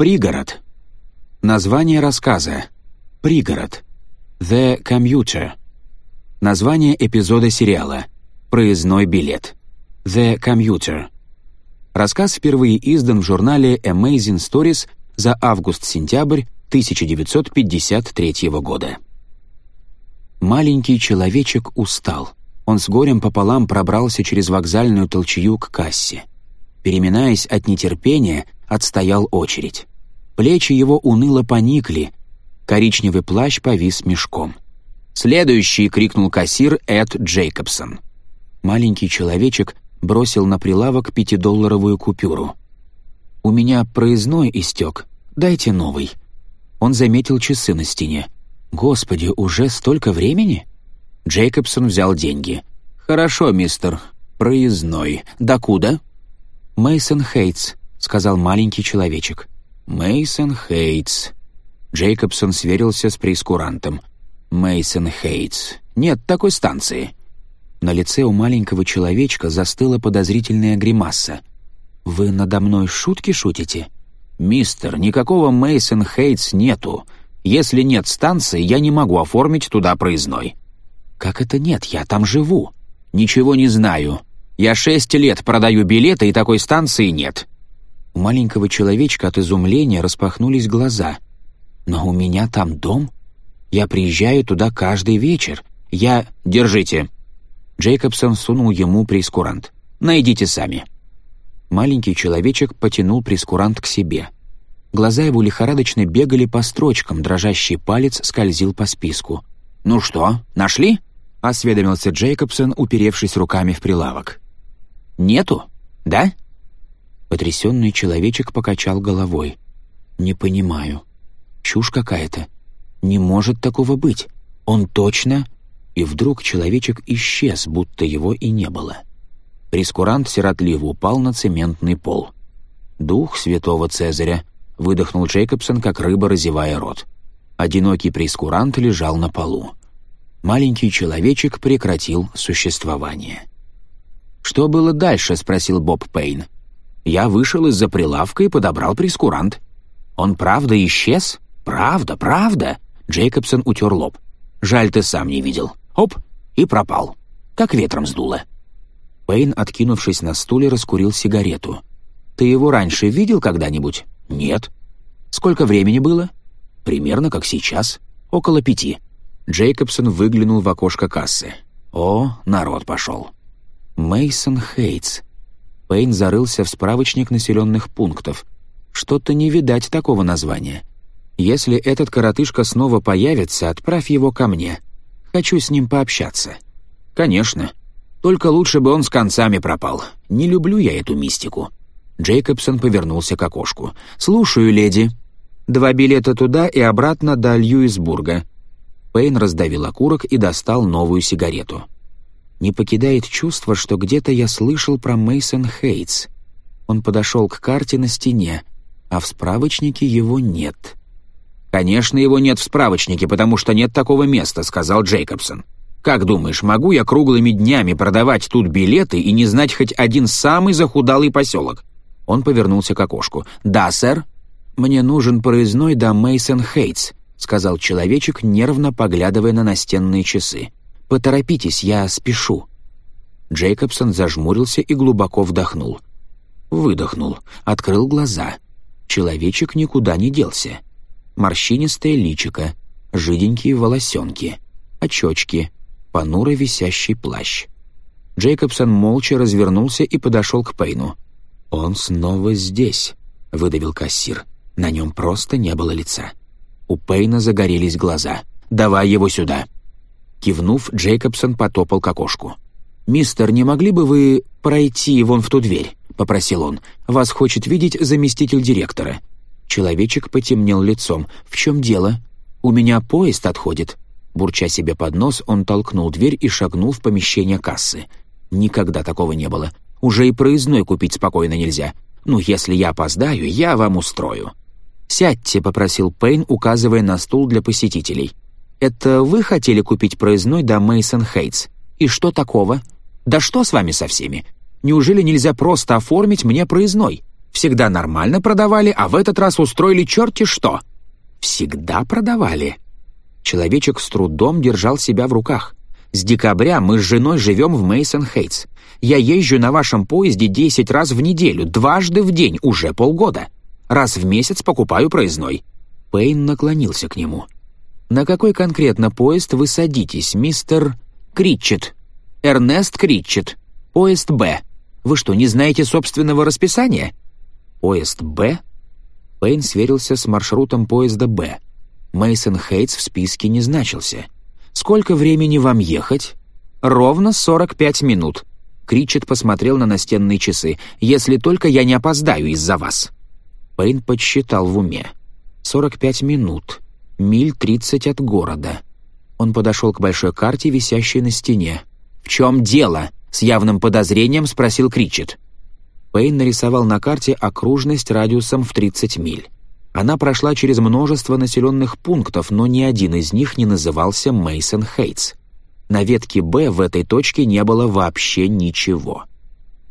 Пригород. Название рассказа. Пригород. The Commuter. Название эпизода сериала. Проездной билет. The Commuter. Рассказ впервые издан в журнале Amazing Stories за август-сентябрь 1953 года. Маленький человечек устал. Он с горем пополам пробрался через вокзальную толчью к кассе. Переминаясь от нетерпения, отстоял очередь. Плечи его уныло поникли. Коричневый плащ повис мешком. «Следующий!» — крикнул кассир Эд Джейкобсон. Маленький человечек бросил на прилавок пятидолларовую купюру. «У меня проездной истек. Дайте новый». Он заметил часы на стене. «Господи, уже столько времени?» Джейкобсон взял деньги. «Хорошо, мистер. Проездной. Докуда?» Мейсон Хейтс», — сказал маленький человечек. Мейсон Хейтс. Джейкобсон сверился с прескурантом. Мейсон Хейтс. Нет такой станции. На лице у маленького человечка застыла подозрительная гримаса. Вы надо мной шутки шутите? Мистер, никакого Мейсон Хейтс нету. Если нет станции, я не могу оформить туда проездной. Как это нет? Я там живу. Ничего не знаю. Я шесть лет продаю билеты, и такой станции нет. У маленького человечка от изумления распахнулись глаза. «Но у меня там дом? Я приезжаю туда каждый вечер. Я...» «Держите!» Джейкобсон сунул ему прескурант. «Найдите сами». Маленький человечек потянул прескурант к себе. Глаза его лихорадочно бегали по строчкам, дрожащий палец скользил по списку. «Ну что, нашли?» — осведомился Джейкобсон, уперевшись руками в прилавок. «Нету? Да?» Потрясенный человечек покачал головой. «Не понимаю. Чушь какая-то. Не может такого быть. Он точно...» И вдруг человечек исчез, будто его и не было. Прескурант сиротливо упал на цементный пол. «Дух святого Цезаря», — выдохнул Джейкобсон, как рыба, разевая рот. Одинокий прескурант лежал на полу. Маленький человечек прекратил существование. «Что было дальше?» — спросил Боб Пейн. Я вышел из-за прилавка и подобрал прескурант. Он правда исчез? Правда, правда!» Джейкобсон утер лоб. «Жаль, ты сам не видел. Оп!» И пропал. Как ветром сдуло. Пейн, откинувшись на стуле, раскурил сигарету. «Ты его раньше видел когда-нибудь?» «Нет». «Сколько времени было?» «Примерно как сейчас. Около пяти». Джейкобсон выглянул в окошко кассы. «О, народ пошел». Мейсон Хейтс. Пейн зарылся в справочник населенных пунктов. Что-то не видать такого названия. Если этот коротышка снова появится, отправь его ко мне. Хочу с ним пообщаться. Конечно. Только лучше бы он с концами пропал. Не люблю я эту мистику. Джейкобсон повернулся к окошку. «Слушаю, леди. Два билета туда и обратно до Льюисбурга». Пейн раздавил окурок и достал новую сигарету не покидает чувство, что где-то я слышал про Мейсон Хейтс. Он подошел к карте на стене, а в справочнике его нет. «Конечно, его нет в справочнике, потому что нет такого места», — сказал Джейкобсон. «Как думаешь, могу я круглыми днями продавать тут билеты и не знать хоть один самый захудалый поселок?» Он повернулся к окошку. «Да, сэр?» «Мне нужен проездной до Мейсон Хейтс», — сказал человечек, нервно поглядывая на настенные часы. «Поторопитесь, я спешу». Джейкобсон зажмурился и глубоко вдохнул. Выдохнул, открыл глаза. Человечек никуда не делся. Морщинистое личико, жиденькие волосенки, очечки, понуро висящий плащ. Джейкобсон молча развернулся и подошел к Пейну. «Он снова здесь», — выдавил кассир. На нем просто не было лица. У Пейна загорелись глаза. «Давай его сюда!» Кивнув, Джейкобсон потопал к окошку. «Мистер, не могли бы вы пройти вон в ту дверь?» — попросил он. «Вас хочет видеть заместитель директора». Человечек потемнел лицом. «В чем дело?» «У меня поезд отходит». Бурча себе под нос, он толкнул дверь и шагнул в помещение кассы. Никогда такого не было. Уже и проездной купить спокойно нельзя. «Ну, если я опоздаю, я вам устрою». «Сядьте», — попросил Пейн, указывая на стул для посетителей. Это вы хотели купить проездной до Мейсон Хейтс? И что такого? Да что с вами со всеми? Неужели нельзя просто оформить мне проездной? Всегда нормально продавали, а в этот раз устроили черти что. Всегда продавали. Человечек с трудом держал себя в руках. С декабря мы с женой живем в Мейсон Хейтс. Я езжу на вашем поезде 10 раз в неделю, дважды в день, уже полгода. Раз в месяц покупаю проездной. Пейн наклонился к нему на какой конкретно поезд вы садитесь, мистер Критчет? Эрнест Критчет. Поезд Б. Вы что, не знаете собственного расписания? Поезд Б? Пейн сверился с маршрутом поезда Б. Мейсон Хейтс в списке не значился. Сколько времени вам ехать? Ровно 45 минут. Кричит посмотрел на настенные часы. «Если только я не опоздаю из-за вас». Пейн подсчитал в уме. «45 минут миль 30 от города. Он подошел к большой карте, висящей на стене. «В чем дело?» — с явным подозрением спросил Кричет. Пейн нарисовал на карте окружность радиусом в 30 миль. Она прошла через множество населенных пунктов, но ни один из них не назывался Мейсон Хейтс. На ветке «Б» в этой точке не было вообще ничего.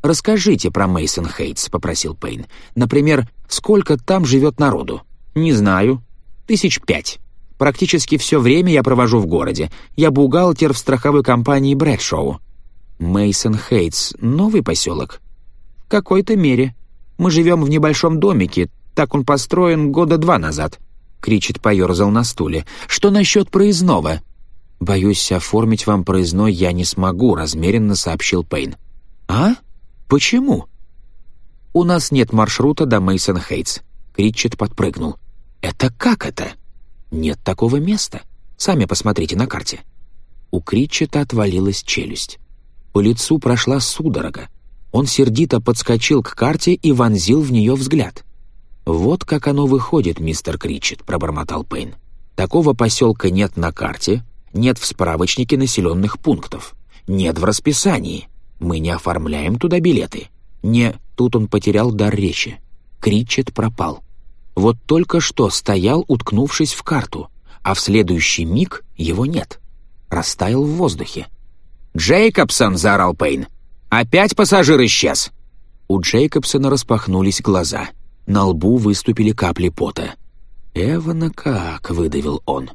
«Расскажите про Мейсон Хейтс», — попросил Пейн. «Например, сколько там живет народу?» «Не знаю», Тысяч пять. Практически все время я провожу в городе. Я бухгалтер в страховой компании Брэдшоу. Мейсон Хейтс, новый поселок? В какой-то мере. Мы живем в небольшом домике, так он построен года два назад. Кричит поерзал на стуле. Что насчет проездного? Боюсь, оформить вам проездной я не смогу, размеренно сообщил Пейн. А? Почему? У нас нет маршрута до Мейсон Хейтс. Кричит подпрыгнул. «Это как это?» «Нет такого места. Сами посмотрите на карте». У Критчета отвалилась челюсть. По лицу прошла судорога. Он сердито подскочил к карте и вонзил в нее взгляд. «Вот как оно выходит, мистер Кричет», — пробормотал Пейн. «Такого поселка нет на карте, нет в справочнике населенных пунктов, нет в расписании. Мы не оформляем туда билеты. Не...» Тут он потерял дар речи. Кричет пропал вот только что стоял, уткнувшись в карту, а в следующий миг его нет. Растаял в воздухе. «Джейкобсон!» — заорал Пейн. «Опять пассажир исчез!» У Джейкобсона распахнулись глаза. На лбу выступили капли пота. «Эвана как!» — выдавил он.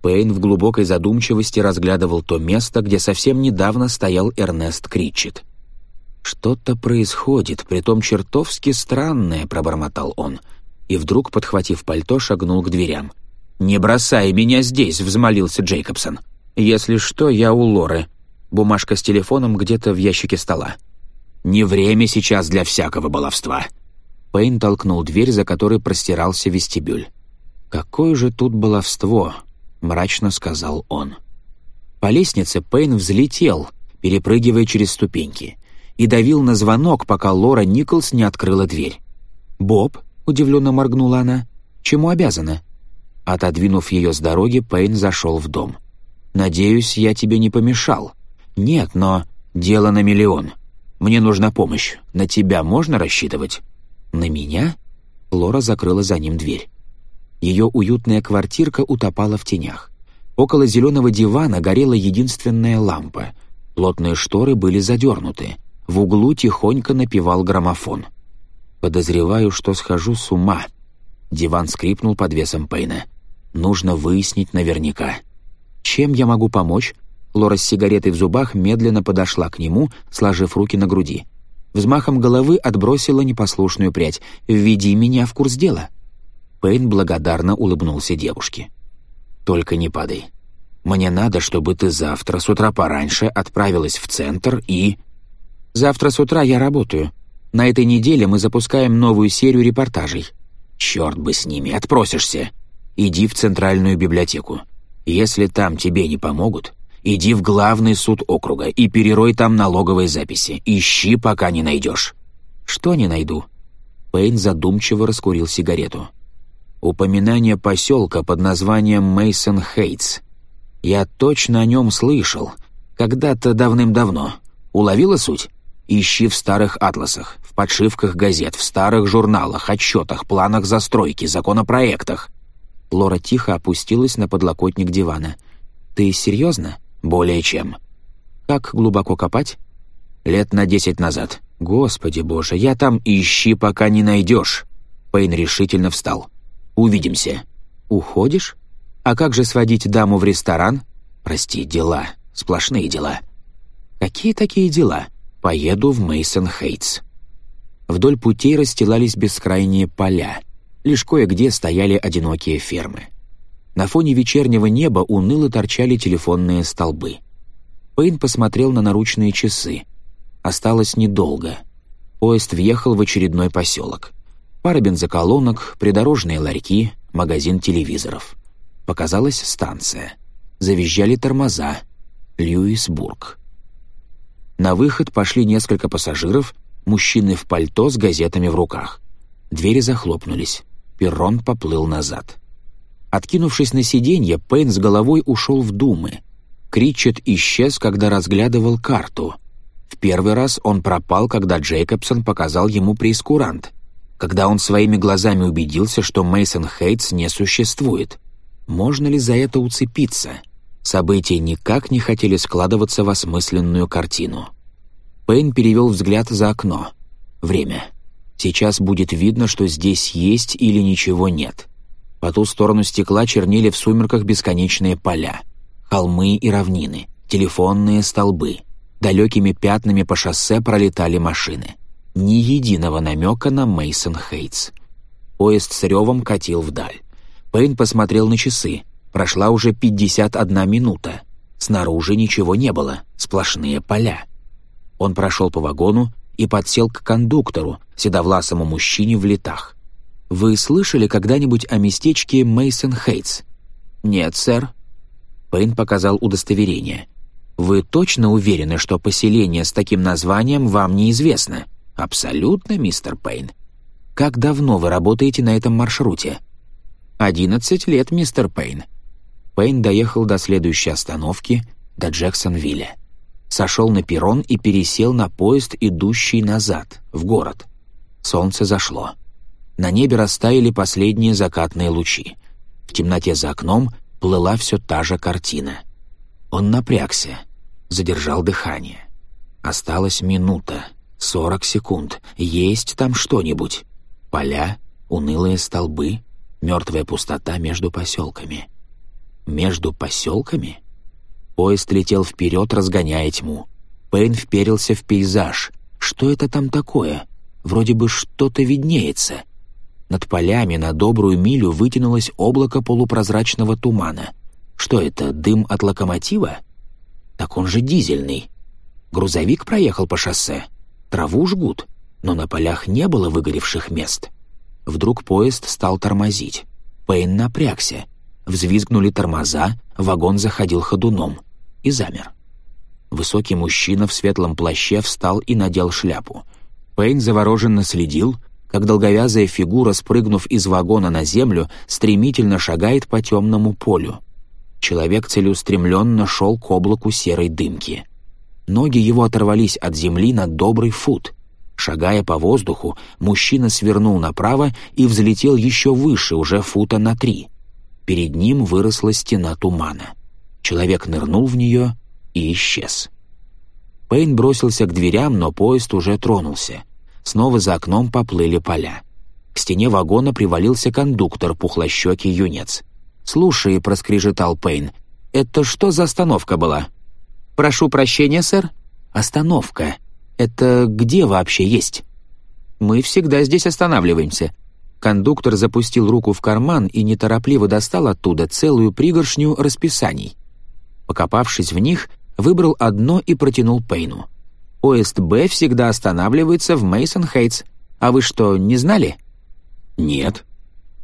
Пейн в глубокой задумчивости разглядывал то место, где совсем недавно стоял Эрнест Кричит. «Что-то происходит, притом чертовски странное», — пробормотал он и вдруг, подхватив пальто, шагнул к дверям. «Не бросай меня здесь!» — взмолился Джейкобсон. «Если что, я у Лоры». Бумажка с телефоном где-то в ящике стола. «Не время сейчас для всякого баловства!» Пейн толкнул дверь, за которой простирался вестибюль. «Какое же тут баловство!» — мрачно сказал он. По лестнице Пейн взлетел, перепрыгивая через ступеньки, и давил на звонок, пока Лора Николс не открыла дверь. «Боб?» — удивленно моргнула она. «Чему обязана?» Отодвинув ее с дороги, Пейн зашел в дом. «Надеюсь, я тебе не помешал». «Нет, но дело на миллион. Мне нужна помощь. На тебя можно рассчитывать?» «На меня?» Лора закрыла за ним дверь. Ее уютная квартирка утопала в тенях. Около зеленого дивана горела единственная лампа. Плотные шторы были задернуты. В углу тихонько напевал граммофон — Подозреваю, что схожу с ума. Диван скрипнул под весом Пейна. Нужно выяснить наверняка. Чем я могу помочь? Лора с сигаретой в зубах медленно подошла к нему, сложив руки на груди. Взмахом головы отбросила непослушную прядь. «Введи меня в курс дела». Пейн благодарно улыбнулся девушке. «Только не падай. Мне надо, чтобы ты завтра с утра пораньше отправилась в центр и...» «Завтра с утра я работаю», на этой неделе мы запускаем новую серию репортажей. Черт бы с ними, отпросишься. Иди в Центральную библиотеку. Если там тебе не помогут, иди в главный суд округа и перерой там налоговые записи. Ищи, пока не найдешь». «Что не найду?» Пейн задумчиво раскурил сигарету. «Упоминание поселка под названием Мейсон Хейтс. Я точно о нем слышал. Когда-то давным-давно. Уловила суть? Ищи в старых атласах в подшивках газет, в старых журналах, отчетах, планах застройки, законопроектах». Лора тихо опустилась на подлокотник дивана. «Ты серьезно?» «Более чем». «Как глубоко копать?» «Лет на десять назад». «Господи боже, я там ищи, пока не найдешь!» Пейн решительно встал. «Увидимся». «Уходишь? А как же сводить даму в ресторан?» «Прости, дела. Сплошные дела». «Какие такие дела?» «Поеду в Мейсон Хейтс». Вдоль путей расстилались бескрайние поля, лишь кое-где стояли одинокие фермы. На фоне вечернего неба уныло торчали телефонные столбы. Пейн посмотрел на наручные часы. Осталось недолго. Поезд въехал в очередной поселок. Пара бензоколонок, придорожные ларьки, магазин телевизоров. Показалась станция. Завизжали тормоза. Льюисбург. На выход пошли несколько пассажиров, мужчины в пальто с газетами в руках. Двери захлопнулись. Перрон поплыл назад. Откинувшись на сиденье, Пейн с головой ушел в думы. Кричет исчез, когда разглядывал карту. В первый раз он пропал, когда Джейкобсон показал ему прескурант. Когда он своими глазами убедился, что Мейсон Хейтс не существует. Можно ли за это уцепиться? События никак не хотели складываться в осмысленную картину. Пейн перевел взгляд за окно. Время. Сейчас будет видно, что здесь есть или ничего нет. По ту сторону стекла чернили в сумерках бесконечные поля. Холмы и равнины, телефонные столбы. Далекими пятнами по шоссе пролетали машины. Ни единого намека на Мейсон Хейтс. Поезд с ревом катил вдаль. Пейн посмотрел на часы. Прошла уже 51 минута. Снаружи ничего не было, сплошные поля. Он прошел по вагону и подсел к кондуктору, седовласому мужчине в летах. «Вы слышали когда-нибудь о местечке Мейсон Хейтс?» «Нет, сэр». Пейн показал удостоверение. «Вы точно уверены, что поселение с таким названием вам неизвестно?» «Абсолютно, мистер Пейн». «Как давно вы работаете на этом маршруте?» «Одиннадцать лет, мистер Пейн». Пейн доехал до следующей остановки, до Джексонвилля сошел на перрон и пересел на поезд, идущий назад, в город. Солнце зашло. На небе растаяли последние закатные лучи. В темноте за окном плыла все та же картина. Он напрягся, задержал дыхание. Осталась минута, сорок секунд. Есть там что-нибудь? Поля, унылые столбы, мертвая пустота между поселками. Между поселками? Поезд летел вперед, разгоняя тьму. Пейн вперился в пейзаж. Что это там такое? Вроде бы что-то виднеется. Над полями на добрую милю вытянулось облако полупрозрачного тумана. Что это, дым от локомотива? Так он же дизельный. Грузовик проехал по шоссе. Траву жгут, но на полях не было выгоревших мест. Вдруг поезд стал тормозить. Пейн напрягся. Взвизгнули тормоза, вагон заходил ходуном — и замер. Высокий мужчина в светлом плаще встал и надел шляпу. Пейн завороженно следил, как долговязая фигура, спрыгнув из вагона на землю, стремительно шагает по темному полю. Человек целеустремленно шел к облаку серой дымки. Ноги его оторвались от земли на добрый фут — Шагая по воздуху, мужчина свернул направо и взлетел еще выше, уже фута на три. Перед ним выросла стена тумана. Человек нырнул в нее и исчез. Пейн бросился к дверям, но поезд уже тронулся. Снова за окном поплыли поля. К стене вагона привалился кондуктор, пухлощекий юнец. «Слушай», — проскрежетал Пейн, — «это что за остановка была?» «Прошу прощения, сэр». «Остановка. Это где вообще есть?» «Мы всегда здесь останавливаемся». Кондуктор запустил руку в карман и неторопливо достал оттуда целую пригоршню расписаний. Покопавшись в них, выбрал одно и протянул Пейну. «Оест Б всегда останавливается в Мейсон Хейтс. А вы что, не знали?» «Нет».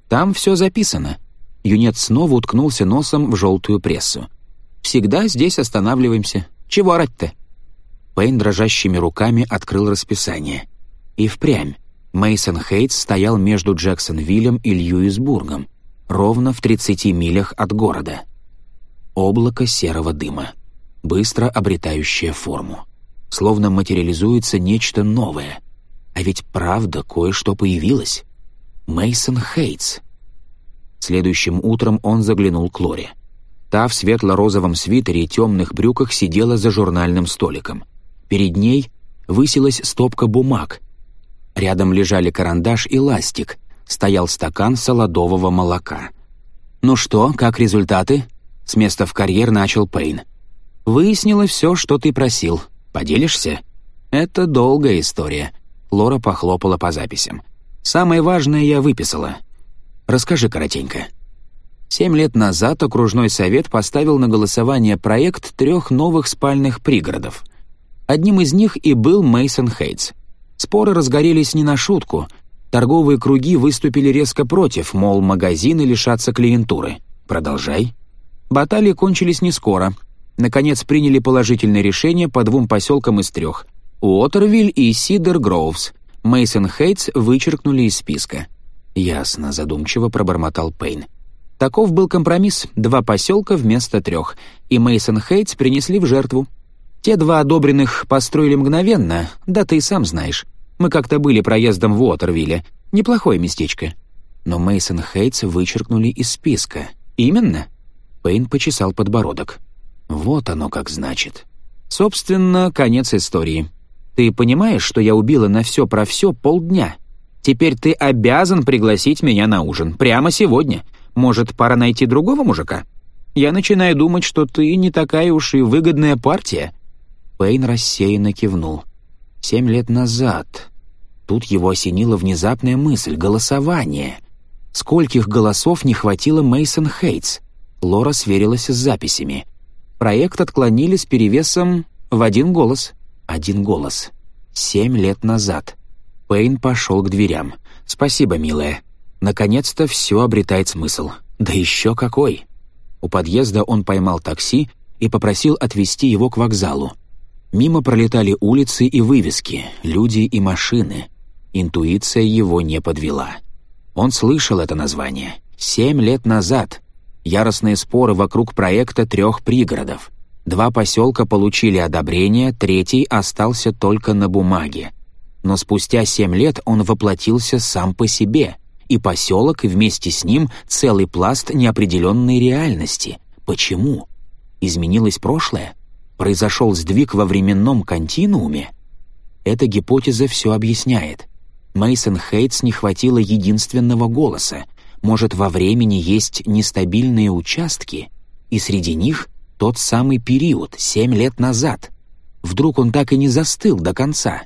«Там все записано». Юнет снова уткнулся носом в желтую прессу. «Всегда здесь останавливаемся. Чего орать-то?» Пейн дрожащими руками открыл расписание. И впрямь. Мейсон Хейтс стоял между Джексонвиллем и Льюисбургом, ровно в 30 милях от города облако серого дыма, быстро обретающее форму. Словно материализуется нечто новое. А ведь правда кое-что появилось. Мейсон Хейтс. Следующим утром он заглянул к Лоре. Та в светло-розовом свитере и темных брюках сидела за журнальным столиком. Перед ней высилась стопка бумаг. Рядом лежали карандаш и ластик. Стоял стакан солодового молока. «Ну что, как результаты?» С места в карьер начал Пейн. «Выяснила все, что ты просил. Поделишься?» «Это долгая история», — Лора похлопала по записям. «Самое важное я выписала. Расскажи коротенько». Семь лет назад окружной совет поставил на голосование проект трех новых спальных пригородов. Одним из них и был Мейсон Хейтс. Споры разгорелись не на шутку. Торговые круги выступили резко против, мол, магазины лишатся клиентуры. «Продолжай», Баталии кончились не скоро. Наконец приняли положительное решение по двум поселкам из трех — Уотервиль и Сидер Гроувс. Мейсон Хейтс вычеркнули из списка. «Ясно», — задумчиво пробормотал Пейн. Таков был компромисс — два поселка вместо трех, и Мейсон Хейтс принесли в жертву. Те два одобренных построили мгновенно, да ты и сам знаешь. Мы как-то были проездом в Уотервилле. Неплохое местечко. Но Мейсон Хейтс вычеркнули из списка. Именно. Пейн почесал подбородок. «Вот оно как значит. Собственно, конец истории. Ты понимаешь, что я убила на все про все полдня? Теперь ты обязан пригласить меня на ужин. Прямо сегодня. Может, пора найти другого мужика? Я начинаю думать, что ты не такая уж и выгодная партия». Пейн рассеянно кивнул. «Семь лет назад...» Тут его осенила внезапная мысль — голосование. Скольких голосов не хватило Мейсон Хейтс — Лора сверилась с записями. Проект отклонили с перевесом в один голос. Один голос. Семь лет назад. Пейн пошел к дверям. «Спасибо, милая. Наконец-то все обретает смысл. Да еще какой!» У подъезда он поймал такси и попросил отвезти его к вокзалу. Мимо пролетали улицы и вывески, люди и машины. Интуиция его не подвела. Он слышал это название. «Семь лет назад», яростные споры вокруг проекта трех пригородов. Два поселка получили одобрение, третий остался только на бумаге. Но спустя семь лет он воплотился сам по себе, и поселок, вместе с ним целый пласт неопределенной реальности. Почему? Изменилось прошлое? Произошел сдвиг во временном континууме? Эта гипотеза все объясняет. Мейсон Хейтс не хватило единственного голоса, может, во времени есть нестабильные участки, и среди них тот самый период, семь лет назад. Вдруг он так и не застыл до конца.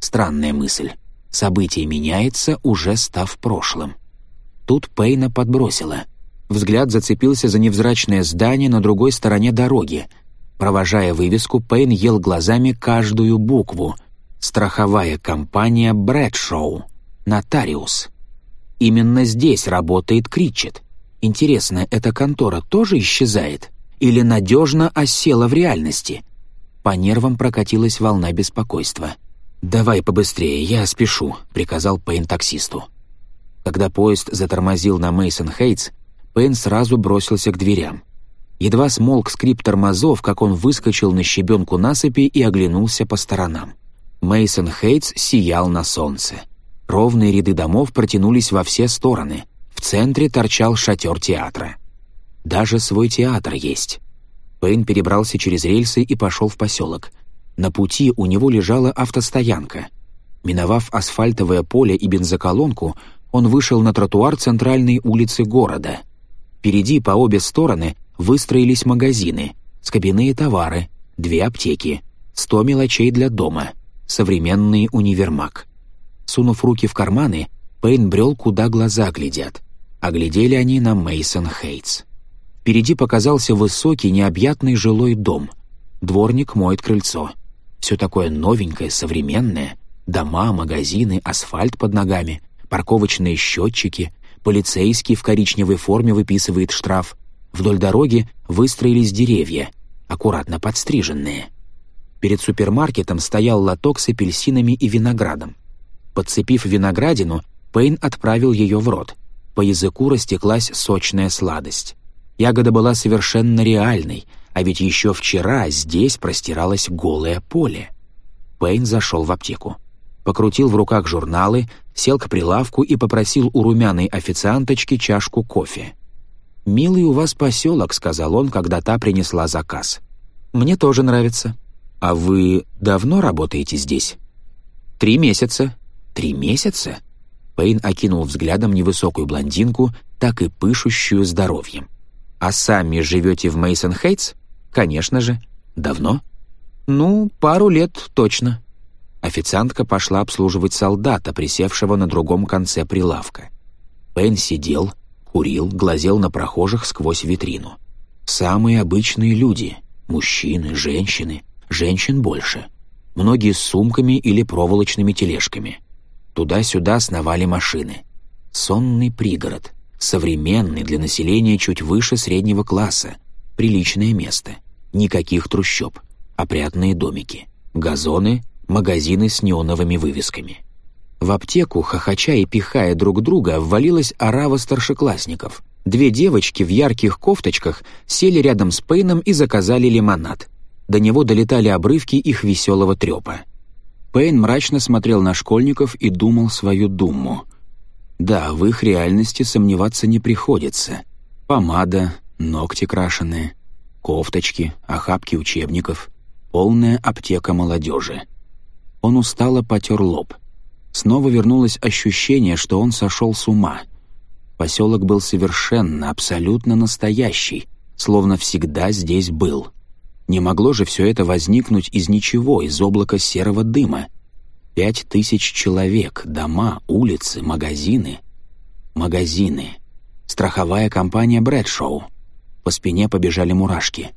Странная мысль. Событие меняется, уже став прошлым. Тут Пейна подбросила. Взгляд зацепился за невзрачное здание на другой стороне дороги. Провожая вывеску, Пейн ел глазами каждую букву. Страховая компания «Брэдшоу». «Нотариус». Именно здесь работает Кричет. Интересно, эта контора тоже исчезает? Или надежно осела в реальности? По нервам прокатилась волна беспокойства. «Давай побыстрее, я спешу», — приказал Пейн таксисту. Когда поезд затормозил на Мейсон Хейтс, Пейн сразу бросился к дверям. Едва смолк скрип тормозов, как он выскочил на щебенку насыпи и оглянулся по сторонам. Мейсон Хейтс сиял на солнце. Ровные ряды домов протянулись во все стороны. В центре торчал шатер театра. Даже свой театр есть. Пейн перебрался через рельсы и пошел в поселок. На пути у него лежала автостоянка. Миновав асфальтовое поле и бензоколонку, он вышел на тротуар центральной улицы города. Впереди по обе стороны выстроились магазины, скобяные товары, две аптеки, сто мелочей для дома, современный универмаг. Сунув руки в карманы, Пейн брел, куда глаза глядят. Оглядели они на Мейсон Хейтс. Впереди показался высокий, необъятный жилой дом. Дворник моет крыльцо. Все такое новенькое, современное. Дома, магазины, асфальт под ногами, парковочные счетчики, полицейский в коричневой форме выписывает штраф. Вдоль дороги выстроились деревья, аккуратно подстриженные. Перед супермаркетом стоял лоток с апельсинами и виноградом. Подцепив виноградину, Пейн отправил ее в рот. По языку растеклась сочная сладость. Ягода была совершенно реальной, а ведь еще вчера здесь простиралось голое поле. Пейн зашел в аптеку. Покрутил в руках журналы, сел к прилавку и попросил у румяной официанточки чашку кофе. «Милый у вас поселок», — сказал он, когда та принесла заказ. «Мне тоже нравится». «А вы давно работаете здесь?» «Три месяца», Три месяца? Пейн окинул взглядом невысокую блондинку, так и пышущую здоровьем. А сами живете в Мейсон Хейтс? Конечно же. Давно? Ну, пару лет точно. Официантка пошла обслуживать солдата, присевшего на другом конце прилавка. Пейн сидел, курил, глазел на прохожих сквозь витрину. Самые обычные люди — мужчины, женщины, женщин больше. Многие с сумками или проволочными тележками. Туда-сюда сновали машины. Сонный пригород, современный для населения чуть выше среднего класса, приличное место, никаких трущоб, опрятные домики, газоны, магазины с неоновыми вывесками. В аптеку, хохоча и пихая друг друга, ввалилась орава старшеклассников. Две девочки в ярких кофточках сели рядом с Пейном и заказали лимонад. До него долетали обрывки их веселого трёпа — Пейн мрачно смотрел на школьников и думал свою думу. Да, в их реальности сомневаться не приходится. Помада, ногти крашеные, кофточки, охапки учебников. Полная аптека молодежи. Он устало потер лоб. Снова вернулось ощущение, что он сошел с ума. Поселок был совершенно, абсолютно настоящий, словно всегда здесь был. Не могло же все это возникнуть из ничего, из облака серого дыма. Пять тысяч человек, дома, улицы, магазины. Магазины. Страховая компания Брэдшоу. По спине побежали мурашки.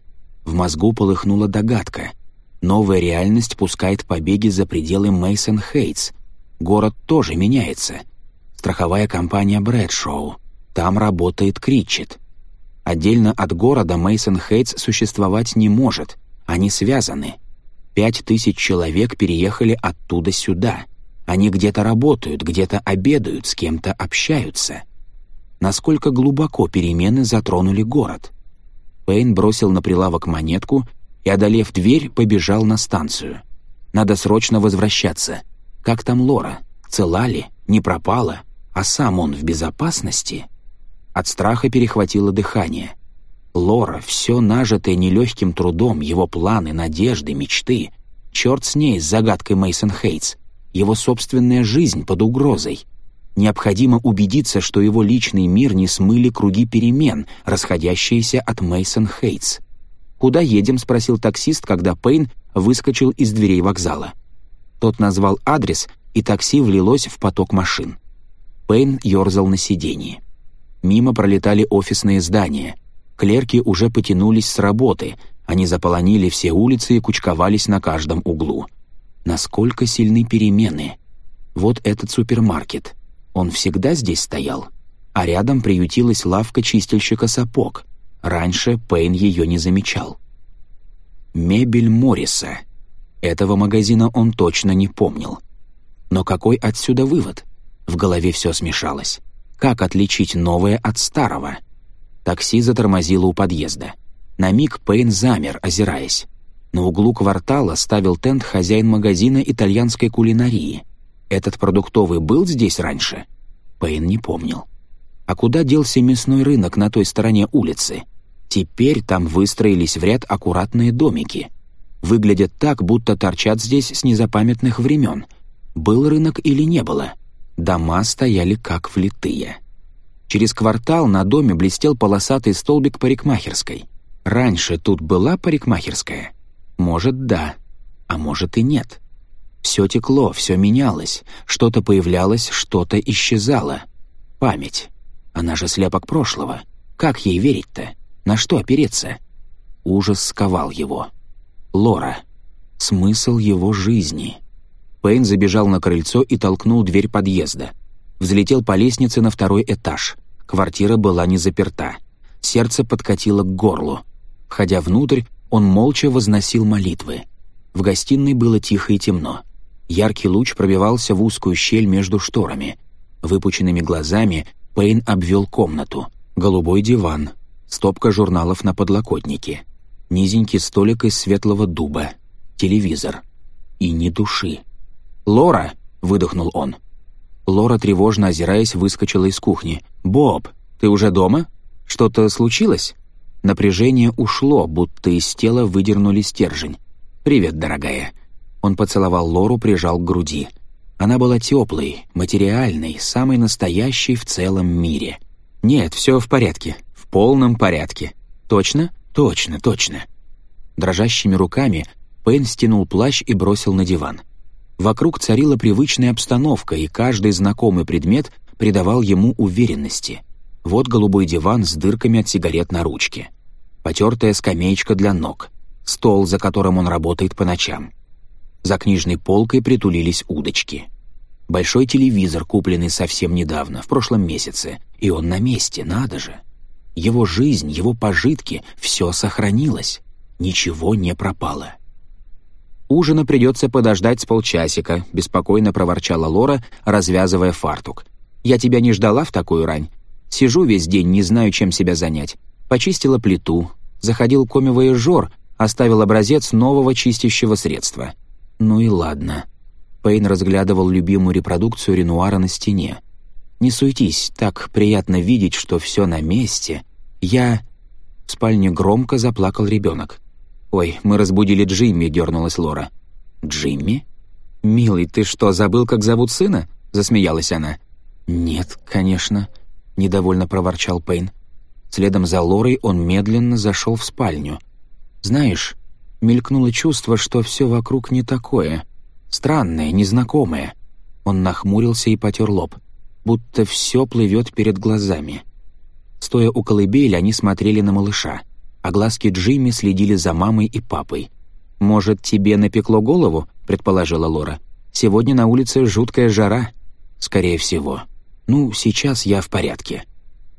В мозгу полыхнула догадка. Новая реальность пускает побеги за пределы Мейсон Хейтс. Город тоже меняется. Страховая компания Брэдшоу. Там работает Критчет. Отдельно от города Мейсон Хейтс существовать не может, они связаны. Пять тысяч человек переехали оттуда сюда. Они где-то работают, где-то обедают, с кем-то общаются. Насколько глубоко перемены затронули город? Пейн бросил на прилавок монетку и, одолев дверь, побежал на станцию. Надо срочно возвращаться. Как там Лора? Цела ли? Не пропала? А сам он в безопасности?» От страха перехватило дыхание. Лора, все нажитое нелегким трудом, его планы, надежды, мечты. Черт с ней, с загадкой Мейсон Хейтс. Его собственная жизнь под угрозой. Необходимо убедиться, что его личный мир не смыли круги перемен, расходящиеся от Мейсон Хейтс. «Куда едем?» — спросил таксист, когда Пейн выскочил из дверей вокзала. Тот назвал адрес, и такси влилось в поток машин. Пейн ерзал на сидении. Мимо пролетали офисные здания. Клерки уже потянулись с работы, они заполонили все улицы и кучковались на каждом углу. Насколько сильны перемены. Вот этот супермаркет. Он всегда здесь стоял. А рядом приютилась лавка чистильщика сапог. Раньше Пейн ее не замечал. Мебель Морриса. Этого магазина он точно не помнил. Но какой отсюда вывод? В голове все смешалось. Как отличить новое от старого? Такси затормозило у подъезда. На миг Пейн замер, озираясь. На углу квартала ставил тент хозяин магазина итальянской кулинарии. Этот продуктовый был здесь раньше? Пейн не помнил. А куда делся мясной рынок на той стороне улицы? Теперь там выстроились в ряд аккуратные домики. Выглядят так, будто торчат здесь с незапамятных времен. Был рынок или не было? Дома стояли как влитые. Через квартал на доме блестел полосатый столбик парикмахерской. Раньше тут была парикмахерская? Может, да, а может и нет. Все текло, все менялось, что-то появлялось, что-то исчезало. Память. Она же слепок прошлого. Как ей верить-то? На что опереться? Ужас сковал его. Лора. Смысл его жизни — Пейн забежал на крыльцо и толкнул дверь подъезда. Взлетел по лестнице на второй этаж. Квартира была не заперта. Сердце подкатило к горлу. Входя внутрь, он молча возносил молитвы. В гостиной было тихо и темно. Яркий луч пробивался в узкую щель между шторами. Выпученными глазами Пейн обвел комнату. Голубой диван, стопка журналов на подлокотнике, низенький столик из светлого дуба, телевизор. И ни души. «Лора!» — выдохнул он. Лора, тревожно озираясь, выскочила из кухни. «Боб, ты уже дома? Что-то случилось?» Напряжение ушло, будто из тела выдернули стержень. «Привет, дорогая». Он поцеловал Лору, прижал к груди. Она была теплой, материальной, самой настоящей в целом мире. «Нет, все в порядке. В полном порядке. Точно? Точно, точно». Дрожащими руками Пейн стянул плащ и бросил на диван. Вокруг царила привычная обстановка, и каждый знакомый предмет придавал ему уверенности. Вот голубой диван с дырками от сигарет на ручке. Потертая скамеечка для ног. Стол, за которым он работает по ночам. За книжной полкой притулились удочки. Большой телевизор, купленный совсем недавно, в прошлом месяце, и он на месте, надо же. Его жизнь, его пожитки, все сохранилось. Ничего не пропало ужина придется подождать с полчасика», — беспокойно проворчала Лора, развязывая фартук. «Я тебя не ждала в такую рань. Сижу весь день, не знаю, чем себя занять. Почистила плиту, заходил комивый жор, оставил образец нового чистящего средства. Ну и ладно». Пейн разглядывал любимую репродукцию Ренуара на стене. «Не суетись, так приятно видеть, что все на месте. Я...» В спальне громко заплакал ребенок. «Ой, мы разбудили Джимми», — дернулась Лора. «Джимми? Милый, ты что, забыл, как зовут сына?» — засмеялась она. «Нет, конечно», — недовольно проворчал Пейн. Следом за Лорой он медленно зашел в спальню. «Знаешь, мелькнуло чувство, что все вокруг не такое. Странное, незнакомое». Он нахмурился и потер лоб, будто все плывет перед глазами. Стоя у колыбели, они смотрели на малыша — а глазки Джимми следили за мамой и папой. «Может, тебе напекло голову?» — предположила Лора. «Сегодня на улице жуткая жара». «Скорее всего». «Ну, сейчас я в порядке».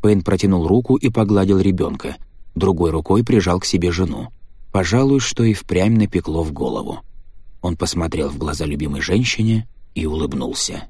Пейн протянул руку и погладил ребенка. Другой рукой прижал к себе жену. Пожалуй, что и впрямь напекло в голову. Он посмотрел в глаза любимой женщине и улыбнулся.